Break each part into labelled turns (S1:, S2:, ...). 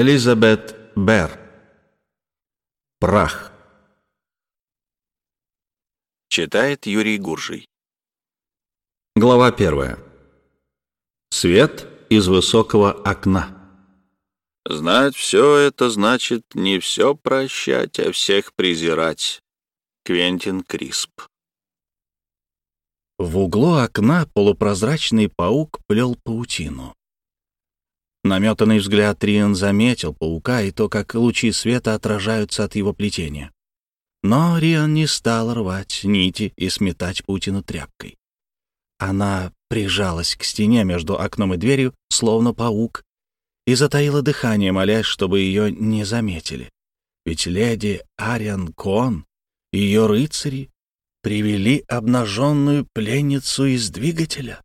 S1: Элизабет Бер. Прах.
S2: Читает Юрий Гуржий.
S1: Глава первая. Свет из высокого окна.
S2: Знать все это значит не все прощать, а всех презирать. Квентин Крисп.
S1: В углу окна полупрозрачный паук плел паутину. Наметанный взгляд Риан заметил паука и то, как лучи света отражаются от его плетения. Но Риан не стал рвать нити и сметать паутину тряпкой. Она прижалась к стене между окном и дверью, словно паук, и затаила дыхание, молясь, чтобы ее не заметили. Ведь леди Ариан Кон и ее рыцари привели обнаженную пленницу из двигателя.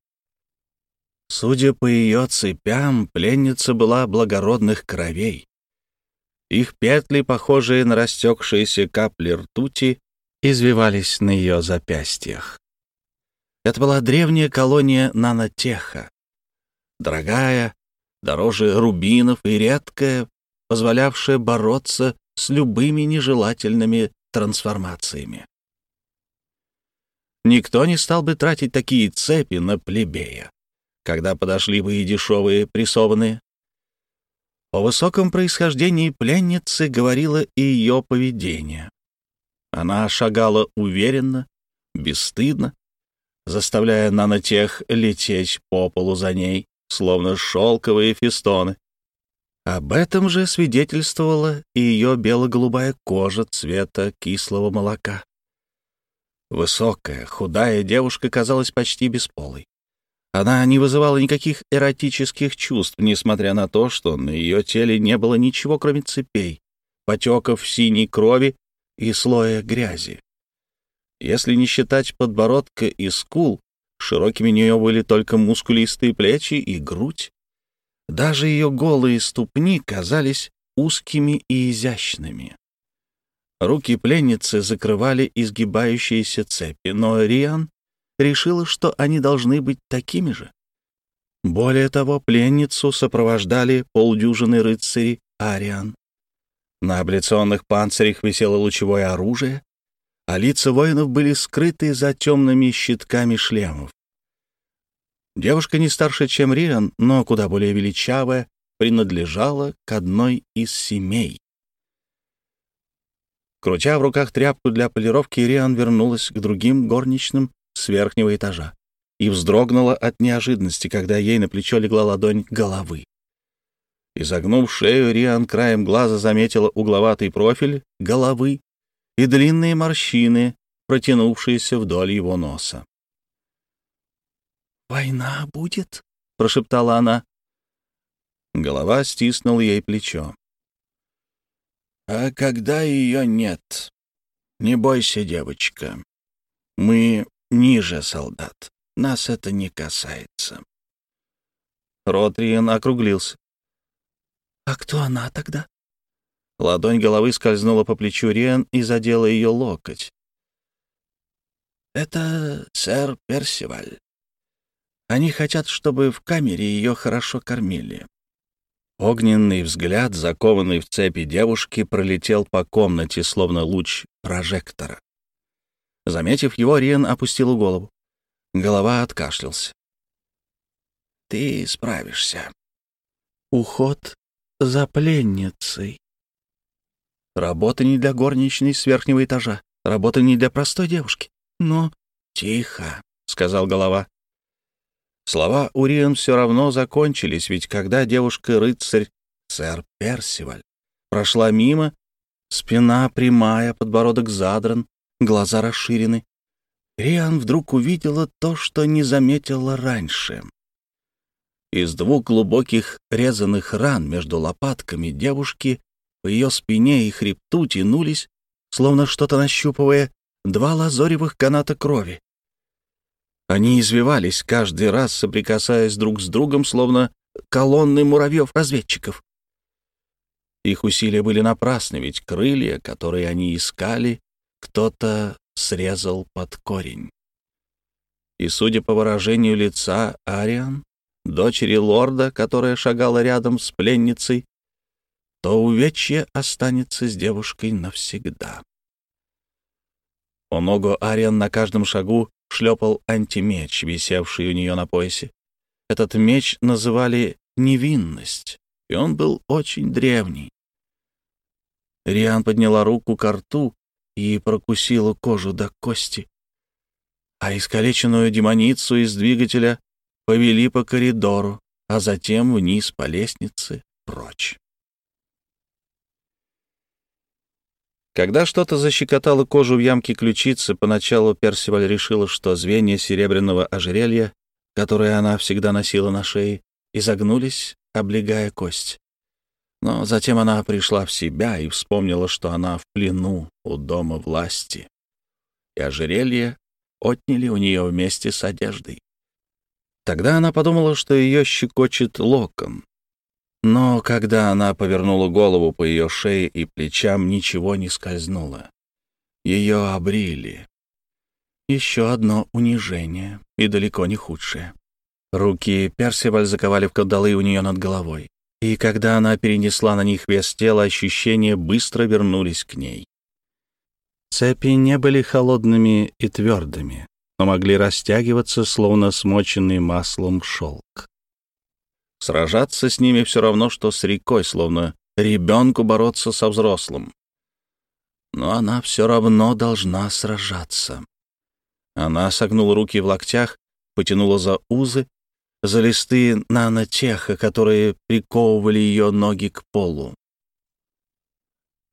S1: Судя по ее цепям, пленница была благородных кровей. Их петли, похожие на растекшиеся капли ртути, извивались на ее запястьях. Это была древняя колония нанотеха. Дорогая, дороже рубинов и редкая, позволявшая бороться с любыми нежелательными трансформациями. Никто не стал бы тратить такие цепи на плебея, когда подошли бы и дешевые прессованные. О высоком происхождении пленницы говорило и ее поведение. Она шагала уверенно, бесстыдно, заставляя нанотех лететь по полу за ней, словно шелковые фестоны. Об этом же свидетельствовала и ее бело-голубая кожа цвета кислого молока. Высокая, худая девушка казалась почти бесполой. Она не вызывала никаких эротических чувств, несмотря на то, что на ее теле не было ничего, кроме цепей, потеков синей крови и слоя грязи. Если не считать подбородка и скул, широкими у нее были только мускулистые плечи и грудь. Даже ее голые ступни казались узкими и изящными. Руки пленницы закрывали изгибающиеся цепи, но Риан решила, что они должны быть такими же. Более того, пленницу сопровождали полдюжины рыцарей Ариан. На абляционных панцирях висело лучевое оружие, а лица воинов были скрыты за темными щитками шлемов. Девушка не старше, чем Риан, но куда более величавая, принадлежала к одной из семей. Крутя в руках тряпку для полировки, Риан вернулась к другим горничным с верхнего этажа и вздрогнула от неожиданности, когда ей на плечо легла ладонь головы. Изогнув шею, Риан краем глаза заметила угловатый профиль головы и длинные морщины, протянувшиеся вдоль его носа. «Война будет?» — прошептала она. Голова стиснула ей плечо. «А когда ее нет? Не бойся, девочка. Мы ниже солдат. Нас это не касается». Ротриен округлился. «А кто она тогда?» Ладонь головы скользнула по плечу Риан и задела ее локоть. «Это сэр Персиваль. Они хотят, чтобы в камере ее хорошо кормили». Огненный взгляд, закованный в цепи девушки, пролетел по комнате, словно луч прожектора. Заметив его, Риан опустила голову. Голова откашлялся. «Ты справишься». «Уход за пленницей», Работа не для горничной с верхнего этажа. Работа не для простой девушки. Но... «Тихо», — сказал голова. Слова Уриан все равно закончились, ведь когда девушка-рыцарь, сэр Персиваль, прошла мимо, спина прямая, подбородок задран, глаза расширены, Риан вдруг увидела то, что не заметила раньше. Из двух глубоких резаных ран между лопатками девушки по ее спине и хребту тянулись, словно что-то нащупывая, два лазоревых каната крови. Они извивались, каждый раз соприкасаясь друг с другом, словно колонны муравьев-разведчиков. Их усилия были напрасны, ведь крылья, которые они искали, кто-то срезал под корень. и, судя по выражению лица Ариан, дочери лорда, которая шагала рядом с пленницей, то увечье останется с девушкой навсегда. У ногу Ариан на каждом шагу шлепал антимеч, висевший у нее на поясе. Этот меч называли «невинность», и он был очень древний. Риан подняла руку к рту и прокусила кожу до кости, а искалеченную демоницу из двигателя повели по коридору, а затем вниз по лестнице прочь. Когда что-то защекотало кожу в ямке ключицы, поначалу Персиваль решила, что звенья серебряного ожерелья, которое она всегда носила на шее, изогнулись, облегая кость. Но затем она пришла в себя и вспомнила, что она в плену у дома власти. И ожерелье отняли у нее вместе с одеждой. Тогда она подумала, что ее щекочет локон, но когда она повернула голову по ее шее и плечам, ничего не скользнуло. Ее обрили. Еще одно унижение, и далеко не худшее. Руки Персиваль заковали в кандалы у нее над головой. И когда она перенесла на них вес тела, ощущения быстро вернулись к ней. Цепи не были холодными и твердыми, но могли растягиваться, словно смоченный маслом шелк. Сражаться с ними все равно, что с рекой, словно ребенку бороться со взрослым. Но она все равно должна сражаться. Она согнула руки в локтях, потянула за узы, за листы нанотеха, которые приковывали ее ноги к полу.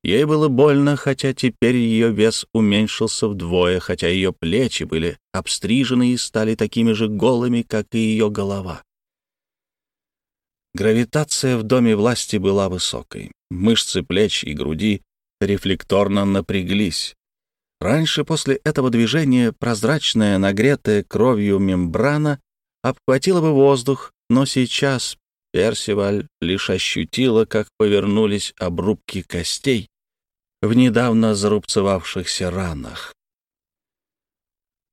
S1: Ей было больно, хотя теперь ее вес уменьшился вдвое, хотя ее плечи были обстрижены и стали такими же голыми, как и ее голова. Гравитация в доме власти была высокой. Мышцы плеч и груди рефлекторно напряглись. Раньше после этого движения прозрачная, нагретая кровью мембрана обхватила бы воздух, но сейчас Персиваль лишь ощутила, как повернулись обрубки костей в недавно зарубцевавшихся ранах.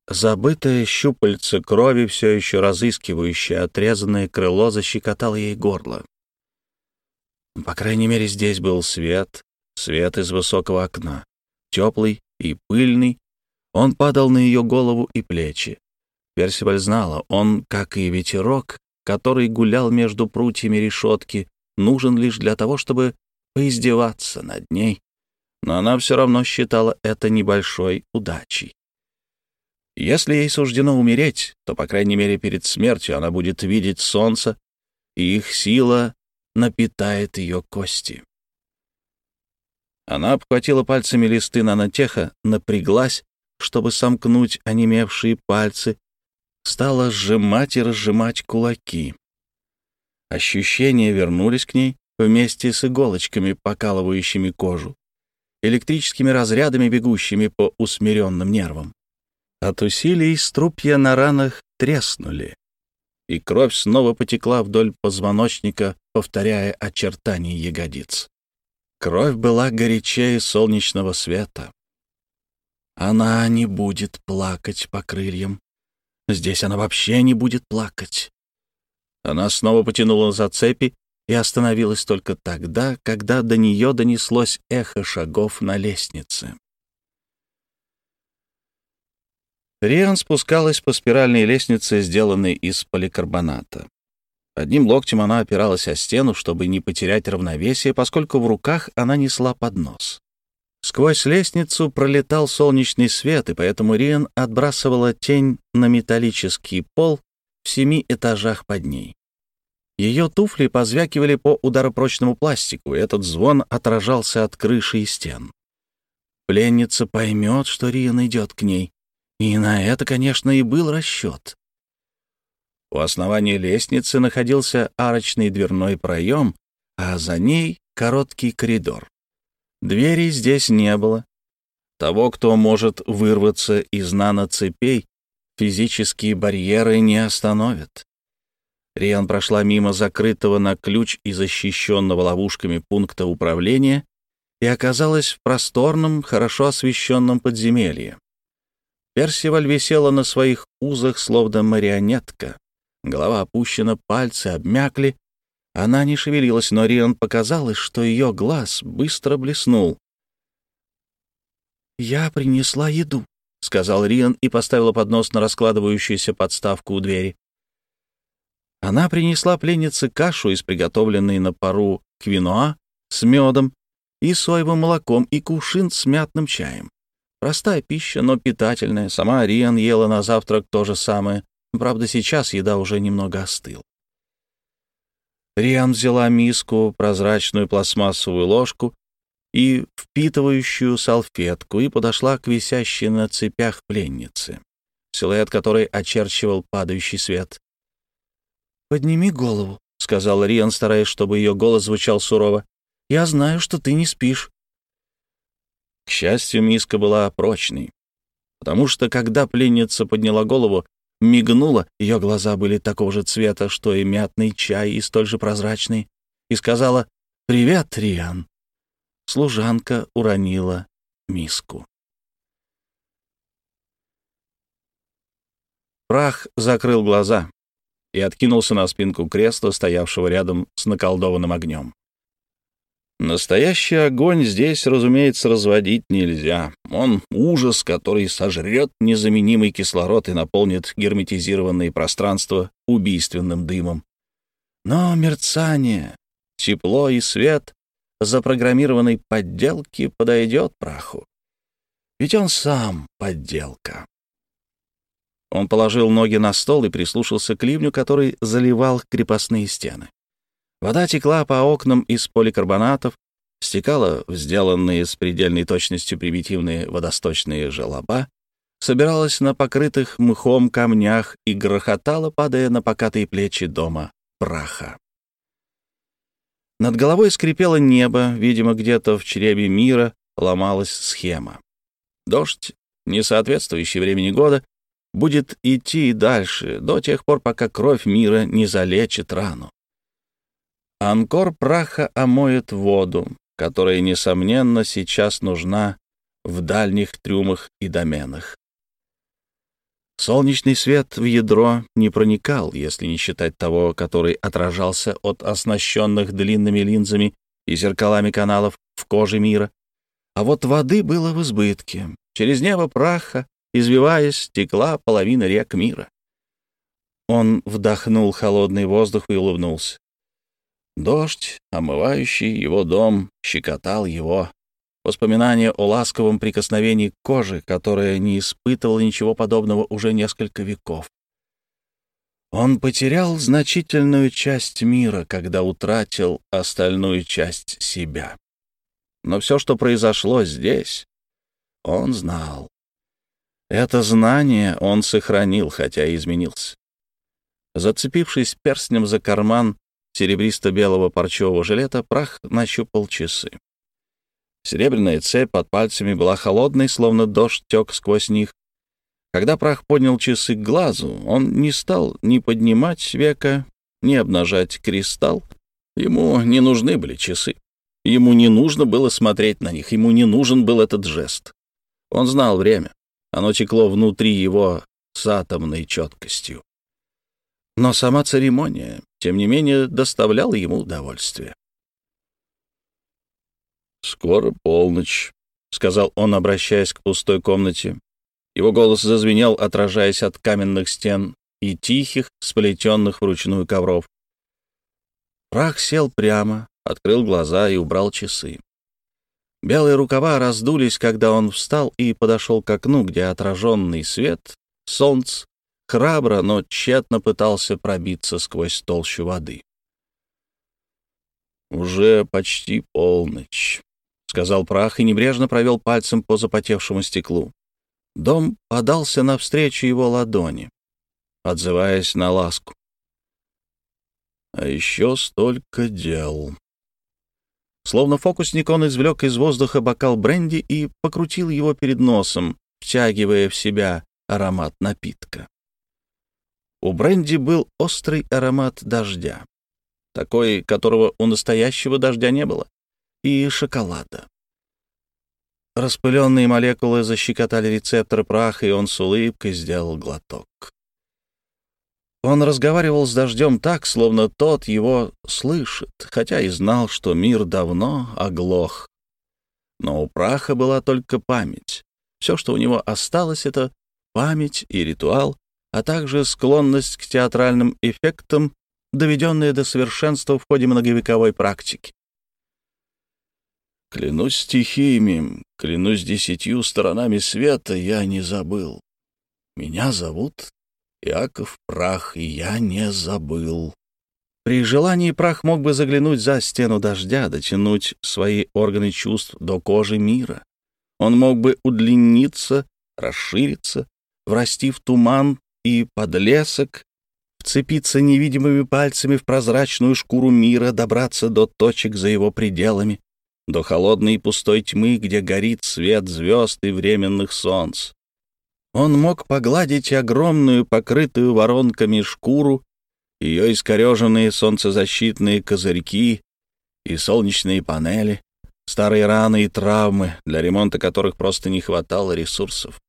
S1: Забытое щупальце крови, все еще разыскивающее отрезанное крыло, защекотало ей горло. По крайней мере, здесь был свет, свет из высокого окна, теплый и пыльный. Он падал на ее голову и плечи. Персиваль знала, он, как и ветерок, который гулял между прутьями решетки, нужен лишь для того, чтобы поиздеваться над ней, но она все равно считала это небольшой удачей. Если ей суждено умереть, то, по крайней мере, перед смертью она будет видеть солнце, и их сила напитает ее кости. Она обхватила пальцами листы нанотеха, напряглась, чтобы сомкнуть онемевшие пальцы, стала сжимать и разжимать кулаки. Ощущения вернулись к ней вместе с иголочками, покалывающими кожу, электрическими разрядами, бегущими по усмиренным нервам. От усилий струпья на ранах треснули, и кровь снова потекла вдоль позвоночника, повторяя очертания ягодиц. Кровь была горячее солнечного света. Она не будет плакать по крыльям. Здесь она вообще не будет плакать. Она снова потянула за цепи и остановилась только тогда, когда до нее донеслось эхо шагов на лестнице. Риан спускалась по спиральной лестнице, сделанной из поликарбоната. Одним локтем она опиралась о стену, чтобы не потерять равновесие, поскольку в руках она несла поднос. Сквозь лестницу пролетал солнечный свет, и поэтому Риан отбрасывала тень на металлический пол в семи этажах под ней. Ее туфли позвякивали по ударопрочному пластику, и этот звон отражался от крыши и стен. Пленница поймет, что Риан идет к ней, и на это, конечно, и был расчет. У основания лестницы находился арочный дверной проем, а за ней короткий коридор. Двери здесь не было. Того, кто может вырваться из наноцепей, физические барьеры не остановят. Риан прошла мимо закрытого на ключ и защищенного ловушками пункта управления и оказалась в просторном, хорошо освещенном подземелье. Персиваль висела на своих узах, словно марионетка. Голова опущена, пальцы обмякли. Она не шевелилась, но Риан показалось, что ее глаз быстро блеснул. «Я принесла еду», — сказал Риан и поставила поднос на раскладывающуюся подставку у двери. Она принесла пленнице кашу из приготовленной на пару квиноа с медом и соевым молоком и кувшин с мятным чаем. Простая пища, но питательная. Сама Риан ела на завтрак то же самое. Правда, сейчас еда уже немного остыла. Риан взяла миску, прозрачную пластмассовую ложку и впитывающую салфетку и подошла к висящей на цепях пленнице, силуэт которой очерчивал падающий свет. «Подними голову», — сказал Риан, стараясь, чтобы ее голос звучал сурово. «Я знаю, что ты не спишь». К счастью, миска была прочной, потому что, когда пленница подняла голову, мигнула, ее глаза были такого же цвета, что и мятный чай, и столь же прозрачный, и сказала «Привет, Риан». Служанка уронила миску. Прах закрыл глаза и откинулся на спинку кресла, стоявшего рядом с наколдованным огнем. Настоящий огонь здесь, разумеется, разводить нельзя. Он — ужас, который сожрет незаменимый кислород и наполнит герметизированные пространства убийственным дымом. Но мерцание, тепло и свет запрограммированной подделки подойдет праху. Ведь он сам подделка. Он положил ноги на стол и прислушался к ливню, который заливал крепостные стены. Вода текла по окнам из поликарбонатов, стекала в сделанные с предельной точностью примитивные водосточные желоба, собиралась на покрытых мхом камнях и грохотала, падая на покатые плечи дома праха. Над головой скрипело небо, видимо, где-то в чреве мира ломалась схема. Дождь, не соответствующий времени года, будет идти и дальше, до тех пор, пока кровь мира не залечит рану. Анкор праха омоет воду, которая, несомненно, сейчас нужна в дальних трюмах и доменах. Солнечный свет в ядро не проникал, если не считать того, который отражался от оснащенных длинными линзами и зеркалами каналов в коже мира. А вот воды было в избытке. Через небо праха, извиваясь, текла половина рек мира. Он вдохнул холодный воздух и улыбнулся. Дождь, омывающий его дом, щекотал его Воспоминание о ласковом прикосновении к коже, которая не испытывала ничего подобного уже несколько веков. Он потерял значительную часть мира, когда утратил остальную часть себя. Но все, что произошло здесь, он знал. Это знание он сохранил, хотя и изменился. Зацепившись перстнем за карман серебристо-белого парчевого жилета, прах нащупал часы. Серебряная цепь под пальцами была холодной, словно дождь тек сквозь них. Когда прах поднял часы к глазу, он не стал ни поднимать века, ни обнажать кристалл. Ему не нужны были часы. Ему не нужно было смотреть на них, ему не нужен был этот жест. Он знал время. Оно текло внутри его с атомной четкостью. Но сама церемония, тем не менее, доставляла ему удовольствие. «Скоро полночь», — сказал он, обращаясь к пустой комнате. Его голос зазвенел, отражаясь от каменных стен и тихих, сплетенных вручную ковров. Прах сел прямо, открыл глаза и убрал часы. Белые рукава раздулись, когда он встал и подошел к окну, где отраженный свет, солнце, храбро, но тщетно пытался пробиться сквозь толщу воды. «Уже почти полночь», — сказал прах и небрежно провел пальцем по запотевшему стеклу. Дом подался навстречу его ладони, отзываясь на ласку. А еще столько дел. Словно фокусник он извлек из воздуха бокал бренди и покрутил его перед носом, втягивая в себя аромат напитка. У бренди был острый аромат дождя, такой, которого у настоящего дождя не было и шоколада. Распыленные молекулы защекотали рецепторы праха, и он с улыбкой сделал глоток. Он разговаривал с дождем так, словно тот его слышит, хотя и знал, что мир давно оглох. Но у праха была только память. Все, что у него осталось, — это память и ритуал, а также склонность к театральным эффектам, доведенные до совершенства в ходе многовековой практики. Клянусь стихиями, клянусь десятью сторонами света, я не забыл. Меня зовут Яков Прах, и я не забыл. При желании прах мог бы заглянуть за стену дождя, дотянуть свои органы чувств до кожи мира. Он мог бы удлиниться, расшириться, врасти в туман и подлесок, вцепиться невидимыми пальцами в прозрачную шкуру мира, добраться до точек за его пределами, до холодной и пустой тьмы, где горит свет звезд и временных солнц. Он мог погладить огромную, покрытую воронками шкуру, ее искореженные солнцезащитные козырьки и солнечные панели, старые раны и травмы, для ремонта которых просто не хватало ресурсов.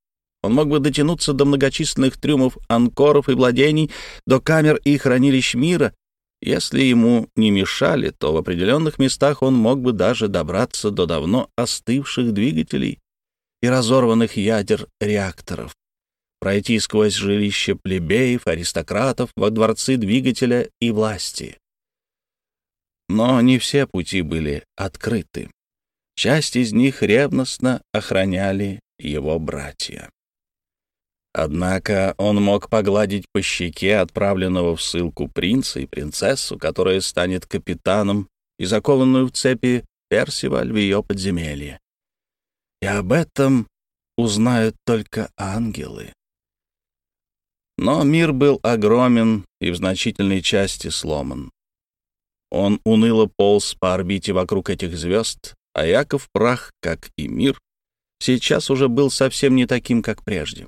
S1: Он мог бы дотянуться до многочисленных трюмов анкоров и владений, до камер и хранилищ мира. Если ему не мешали, то в определенных местах он мог бы даже добраться до давно остывших двигателей и разорванных ядер реакторов, пройти сквозь жилища плебеев, аристократов, во дворцы двигателя и власти. Но не все пути были открыты. Часть из них ревностно охраняли его братья. Однако он мог погладить по щеке отправленного в ссылку принца и принцессу, которая станет капитаном и закованную в цепи Персиваль в ее подземелье. И об этом узнают только ангелы. Но мир был огромен и в значительной части сломан. Он уныло полз по орбите вокруг этих звезд, а Яков Прах, как и мир, сейчас уже был совсем не таким, как прежде.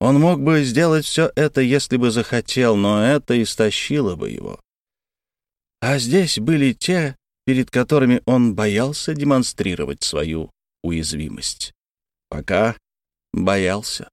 S1: Он мог бы сделать все это, если бы захотел, но это истощило бы его. А здесь были те, перед которыми он боялся демонстрировать свою уязвимость. Пока боялся.